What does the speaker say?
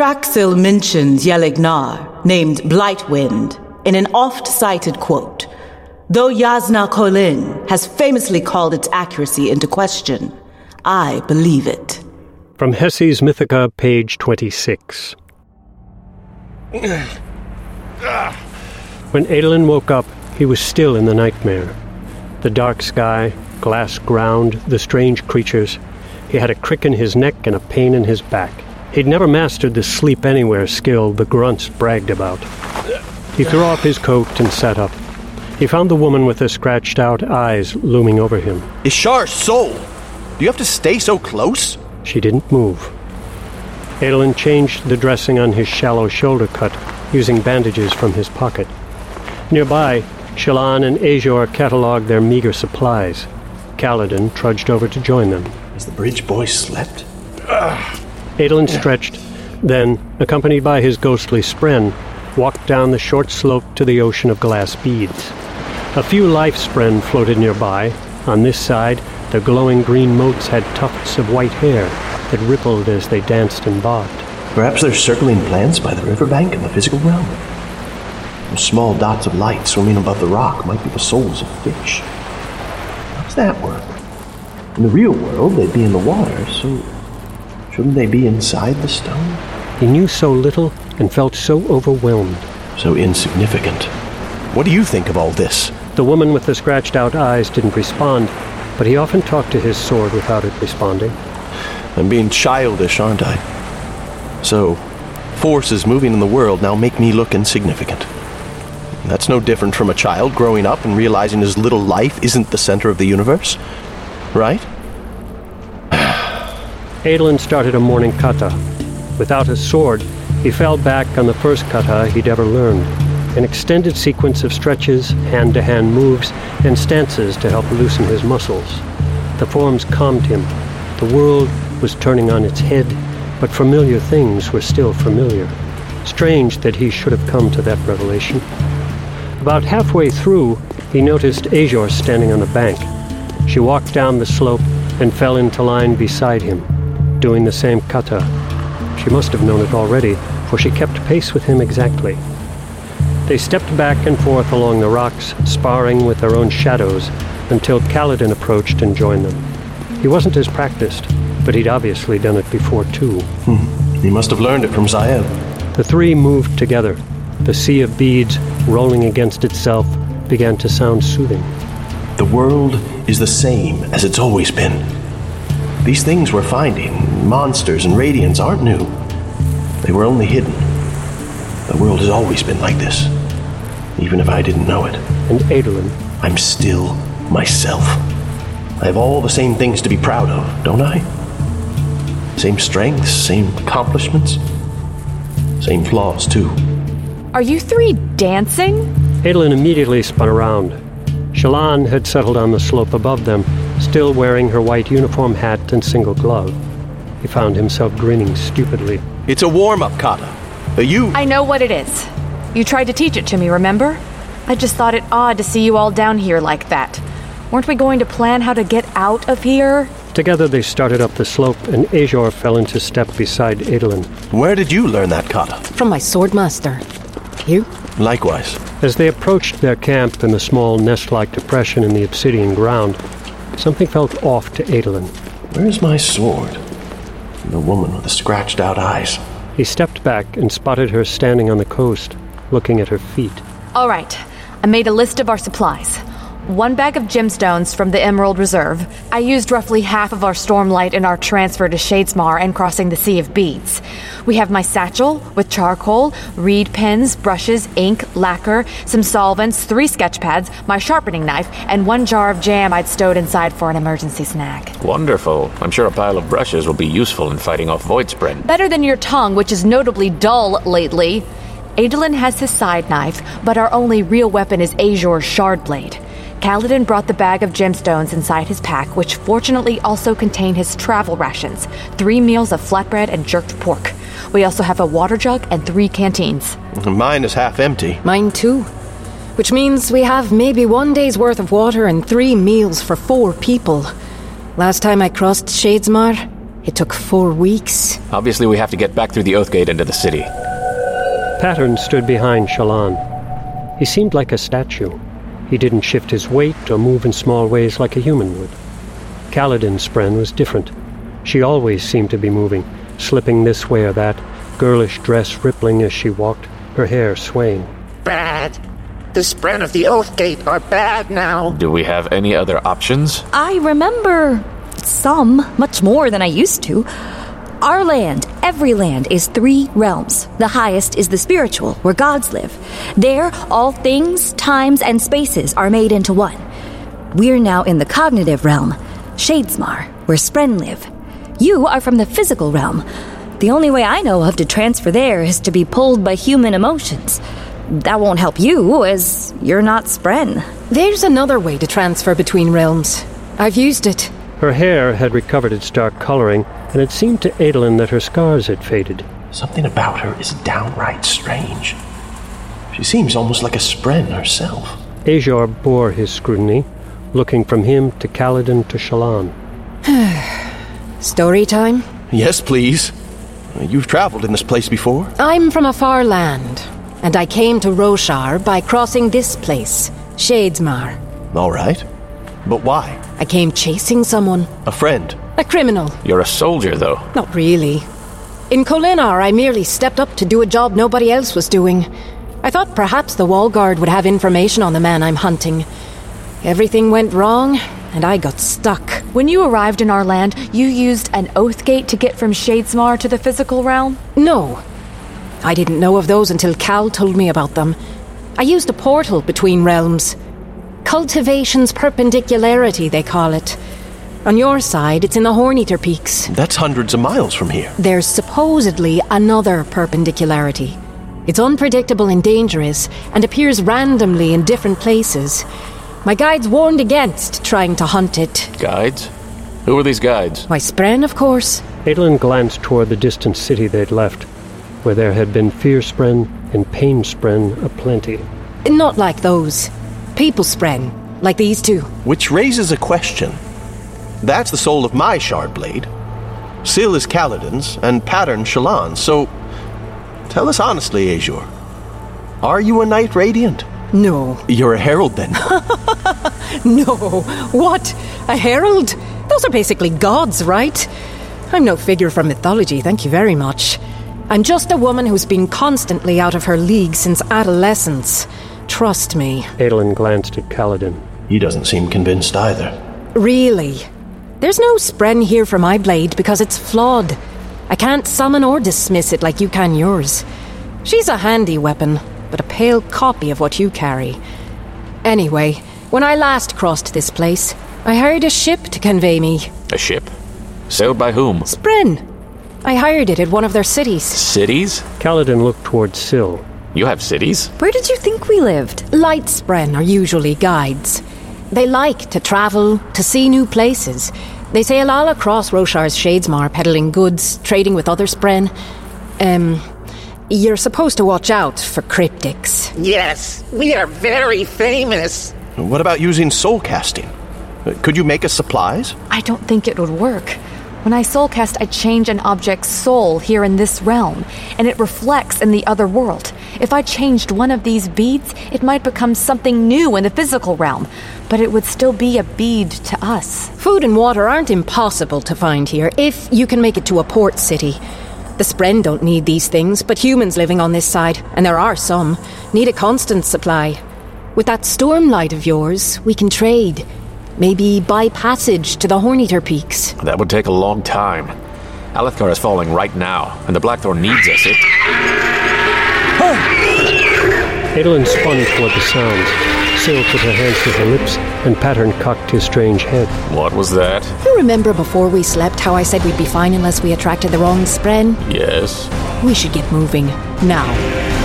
Traxil mentions Yelignar, named Blightwind, in an oft cited quote. Though Jasnah Kholin has famously called its accuracy into question, I believe it. From Hessi's Mythica, page 26. When Adolin woke up, he was still in the nightmare. The dark sky, glass ground, the strange creatures. He had a crick in his neck and a pain in his back. He'd never mastered the sleep anywhere skill the grunts bragged about. He threw off his coat and sat up. He found the woman with the scratched out eyes looming over him. Ishar soul! Do you have to stay so close? She didn't move. Adolin changed the dressing on his shallow shoulder cut using bandages from his pocket. Nearby, Shallan and Azure catalogued their meager supplies. Kaladin trudged over to join them. Has the bridge boy slept? Ah, Adolin stretched, then, accompanied by his ghostly spren, walked down the short slope to the ocean of glass beads. A few life spren floated nearby. On this side, the glowing green motes had tufts of white hair that rippled as they danced and bobbed. Perhaps they're circling plants by the riverbank in the physical realm. Those small dots of light swimming above the rock might be the souls of fish. How's that work? In the real world, they'd be in the water, so shouldn't they be inside the stone? He knew so little and felt so overwhelmed. So insignificant. What do you think of all this? The woman with the scratched out eyes didn't respond, but he often talked to his sword without it responding. I'm being childish, aren't I? So, forces moving in the world now make me look insignificant. That's no different from a child growing up and realizing his little life isn't the center of the universe. Right? Adolin started a morning kata. Without his sword, he fell back on the first kata he'd ever learned an extended sequence of stretches, hand to hand moves, and stances to help loosen his muscles. The forms calmed him. The world was turning on its head, but familiar things were still familiar. Strange that he should have come to that revelation. About halfway through, he noticed Azure standing on the bank. She walked down the slope and fell into line beside him, doing the same kata. She must have known it already, for she kept pace with him exactly. They stepped back and forth along the rocks, sparring with their own shadows, until Kaladin approached and joined them. He wasn't as practiced, but he'd obviously done it before too. Hmm. He must have learned it from Zahel. The three moved together. The sea of beads, rolling against itself, began to sound soothing. The world is the same as it's always been. These things we're finding, monsters and radiants, aren't new. They were only hidden. The world has always been like this, even if I didn't know it. And Adolin? I'm still myself. I have all the same things to be proud of, don't I? Same strengths, same accomplishments, same flaws, too. Are you three dancing? Adolin immediately spun around. Shallan had settled on the slope above them, still wearing her white uniform hat and single glove. He found himself grinning stupidly. It's a warm up, kata. Are you. I know what it is. You tried to teach it to me, remember? I just thought it odd to see you all down here like that. Weren't we going to plan how to get out of here? Together they started up the slope, and Azure fell into step beside Adolin. Where did you learn that kata? From my swordmaster. You? Likewise. As they approached their camp in the small nest like depression in the obsidian ground, something felt off to Adolin. Where's my sword? And the woman with the scratched out eyes. He stepped back and spotted her standing on the coast, looking at her feet. All right, I made a list of our supplies. One bag of gemstones from the Emerald Reserve. I used roughly half of our stormlight in our transfer to Shadesmar and crossing the Sea of Beads. We have my satchel with charcoal, reed pens, brushes, ink, lacquer, some solvents, three sketch pads, my sharpening knife, and one jar of jam I'd stowed inside for an emergency snack. Wonderful. I'm sure a pile of brushes will be useful in fighting off Voidspren. Better than your tongue, which is notably dull lately. Adolin has his side knife, but our only real weapon is Azure's shard blade. Kaladin brought the bag of gemstones inside his pack, which fortunately also contained his travel rations three meals of flatbread and jerked pork. We also have a water jug and three canteens. Mine is half empty. Mine too. Which means we have maybe one day's worth of water and three meals for four people. Last time I crossed Shadesmar, It took four weeks. Obviously, we have to get back through the Oathgate into the city. Pattern stood behind Shallan. He seemed like a statue. He didn't shift his weight or move in small ways like a human would. Kaladin's Spren was different. She always seemed to be moving, slipping this way or that, girlish dress rippling as she walked, her hair swaying. Bad. The Spren of the Oath Gate are bad now. Do we have any other options? I remember some, much more than I used to. Our land, every land, is three realms. The highest is the spiritual, where gods live. There, all things, times, and spaces are made into one. We're now in the cognitive realm, Shadesmar, where Spren live. You are from the physical realm. The only way I know of to transfer there is to be pulled by human emotions. That won't help you, as you're not Spren. There's another way to transfer between realms. I've used it. Her hair had recovered its dark coloring, and it seemed to Adolin that her scars had faded. Something about her is downright strange. She seems almost like a Spren herself. Azure bore his scrutiny, looking from him to Kaladin to Shallan. Story time? Yes, please. You've traveled in this place before? I'm from a far land, and I came to Roshar by crossing this place, Shadesmar. All right. But why? I came chasing someone, A friend. A criminal. You're a soldier, though. Not really. In Kholinar, I merely stepped up to do a job nobody else was doing. I thought perhaps the wall guard would have information on the man I'm hunting. Everything went wrong, and I got stuck. When you arrived in our land, you used an oath gate to get from Shadesmar to the physical realm? No. I didn't know of those until Kal told me about them. I used a portal between realms. Cultivation's perpendicularity, they call it. On your side, it's in the Horneater Peaks. That's hundreds of miles from here. There's supposedly another perpendicularity. It's unpredictable and dangerous, and appears randomly in different places. My guides warned against trying to hunt it. Guides? Who are these guides? My Spren, of course. Adolin glanced toward the distant city they'd left, where there had been Fear Spren and Pain Spren aplenty. Not like those. People Spren, like these two. Which raises a question. That's the soul of my shard blade. Syl is Kaladin's, and Pattern Shallan's, so tell us honestly, Azure. Are you a Knight Radiant? No. You're a Herald then. No. What? A herald? Those are basically gods, right? I'm no figure from mythology, thank you very much. I'm just a woman who's been constantly out of her league since adolescence. Trust me. Adolin glanced at Kaladin. He doesn't seem convinced either. Really. There's no spren here for my blade because it's flawed. I can't summon or dismiss it like you can yours. She's a handy weapon, but a pale copy of what you carry. Anyway, when I last crossed this place, I hired a ship to convey me. A ship. Sailed by whom? Spren. I hired it at one of their cities. Cities? Kaladin looked toward Syl. You have cities? Where did you think we lived? Light Spren are usually guides. They like to travel, to see new places. They sail all across Roshar's Shadesmar, peddling goods, trading with other Spren. Um, you're supposed to watch out for cryptics. Yes, we are very famous. what about using soul casting? Uh, Could you make us supplies? I don't think it would work. When I soulcast, I change an object's soul here in this realm, and it reflects in the other world. If I changed one of these beads, it might become something new in the physical realm, but it would still be a bead to us. Food and water aren't impossible to find here if you can make it to a port city. The Spren don't need these things, but humans living on this side, and there are some, need a constant supply. With that stormlight of yours, we can trade. Maybe buy passage to the Horneater Peaks. That would take a long time. Alethkar is falling right now, and the Blackthorn needs us. It. Adolin spun toward the sounds. Syl put her hands to her lips, and Pattern cocked his strange head. What was that? You remember before we slept how I said we'd be fine unless we attracted the wrong Spren? Yes. We should get moving. Now.